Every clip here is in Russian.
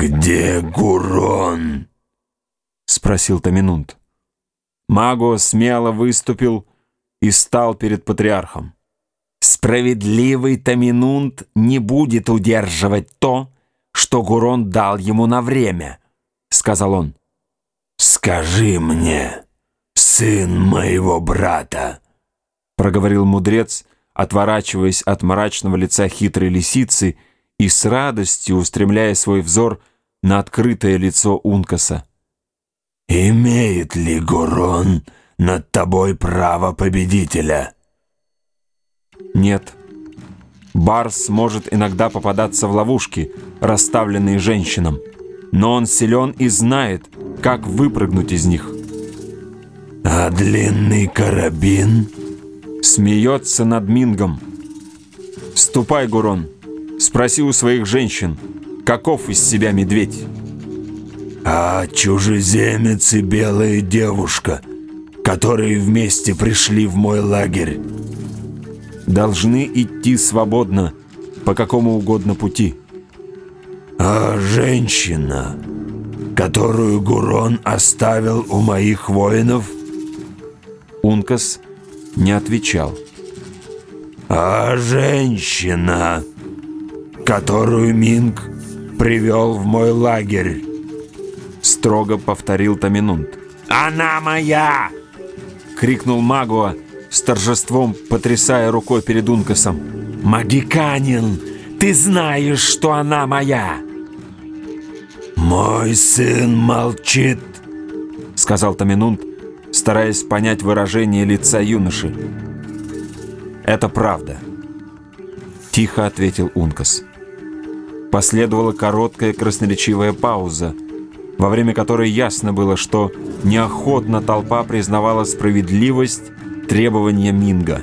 «Где Гурон?» — спросил Таминунт. Маго смело выступил и стал перед патриархом. Справедливый Таминунт не будет удерживать то, что Гурон дал ему на время, — сказал он. «Скажи мне, сын моего брата», — проговорил мудрец, отворачиваясь от мрачного лица хитрой лисицы и с радостью устремляя свой взор на открытое лицо Ункаса. «Имеет ли Гурон над тобой право победителя?» «Нет. Барс может иногда попадаться в ловушки, расставленные женщинам, но он силен и знает, как выпрыгнуть из них». «А длинный карабин?» Смеется над Мингом. «Ступай, Гурон, спроси у своих женщин, каков из себя медведь?» «А чужеземец и белая девушка, которые вместе пришли в мой лагерь?» «Должны идти свободно, по какому угодно пути». «А женщина, которую Гурон оставил у моих воинов?» Ункас не отвечал. «А женщина, которую Минг привел в мой лагерь?» Строго повторил Таминунт. «Она моя!» Крикнул Магуа с торжеством, потрясая рукой перед Ункасом. «Магиканин, ты знаешь, что она моя!» «Мой сын молчит», — сказал Таминунт, стараясь понять выражение лица юноши. «Это правда», — тихо ответил Ункас. Последовала короткая красноречивая пауза, во время которой ясно было, что неохотно толпа признавала справедливость требования Минга.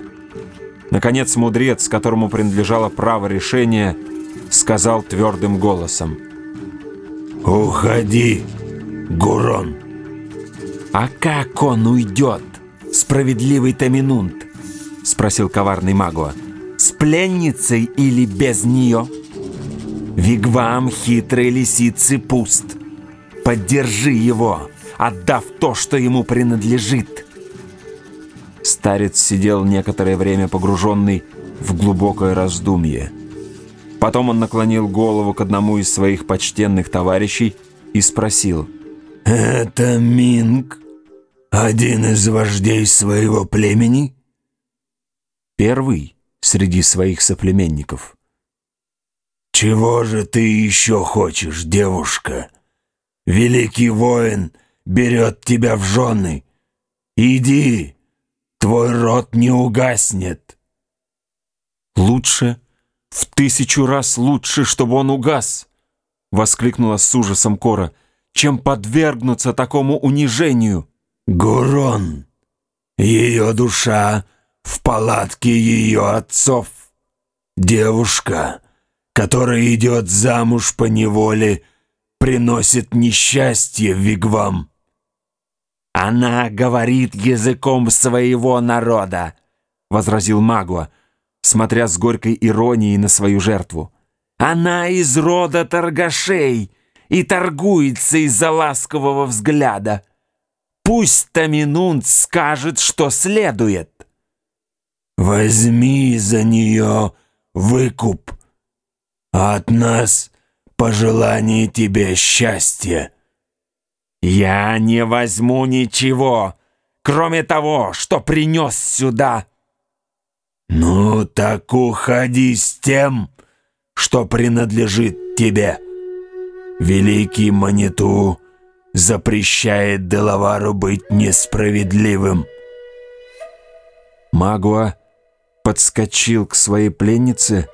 Наконец мудрец, которому принадлежало право решения, сказал твердым голосом. «Уходи, Гурон!» «А как он уйдет, справедливый Таминунт?» — спросил коварный Магуа. «С пленницей или без нее?» «Вигвам хитрой лисицы пуст. Поддержи его, отдав то, что ему принадлежит». Старец сидел некоторое время погруженный в глубокое раздумье. Потом он наклонил голову к одному из своих почтенных товарищей и спросил. «Это Минг?» один из вождей своего племени? Первый среди своих соплеменников. Чего же ты еще хочешь, девушка? Великий воин берет тебя в жены. Иди, твой род не угаснет. Лучше, в тысячу раз лучше, чтобы он угас, воскликнула с ужасом Кора, чем подвергнуться такому унижению. Гурон, ее душа в палатке ее отцов. Девушка, которая идет замуж по неволе, приносит несчастье Вигвам. «Она говорит языком своего народа», — возразил Магуа, смотря с горькой иронией на свою жертву. «Она из рода торгашей и торгуется из-за ласкового взгляда». Пусть Таминунт скажет, что следует. Возьми за нее выкуп, от нас пожелание тебе счастья. Я не возьму ничего, кроме того, что принес сюда. Ну так уходи с тем, что принадлежит тебе. Великий Маниту запрещает Делавару быть несправедливым. Магуа подскочил к своей пленнице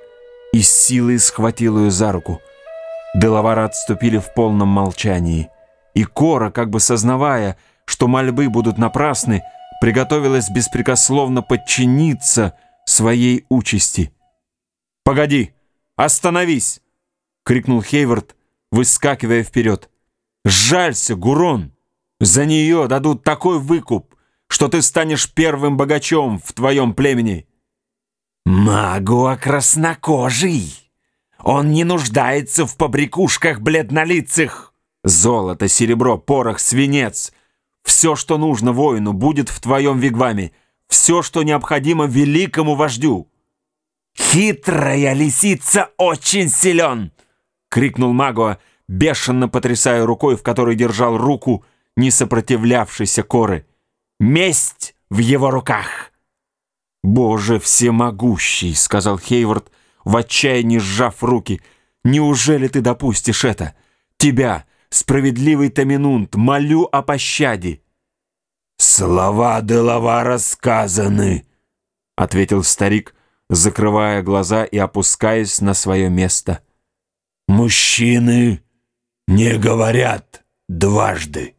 и с силой схватил ее за руку. Делавара отступили в полном молчании, и Кора, как бы сознавая, что мольбы будут напрасны, приготовилась беспрекословно подчиниться своей участи. «Погоди! Остановись!» — крикнул Хейвард, выскакивая вперед. Жалься, Гурон! За нее дадут такой выкуп, что ты станешь первым богачом в твоем племени!» «Магуа краснокожий! Он не нуждается в побрякушках бледнолицых. Золото, серебро, порох, свинец. Все, что нужно воину, будет в твоем вигваме. Все, что необходимо великому вождю. «Хитрая лисица очень силен!» — крикнул Магуа, бешено потрясая рукой, в которой держал руку не сопротивлявшейся коры. «Месть в его руках!» «Боже всемогущий!» — сказал Хейвард, в отчаянии сжав руки. «Неужели ты допустишь это? Тебя, справедливый Таминунт, молю о пощаде!» «Слова Делавара сказаны!» — ответил старик, закрывая глаза и опускаясь на свое место. «Мужчины не говорят дважды».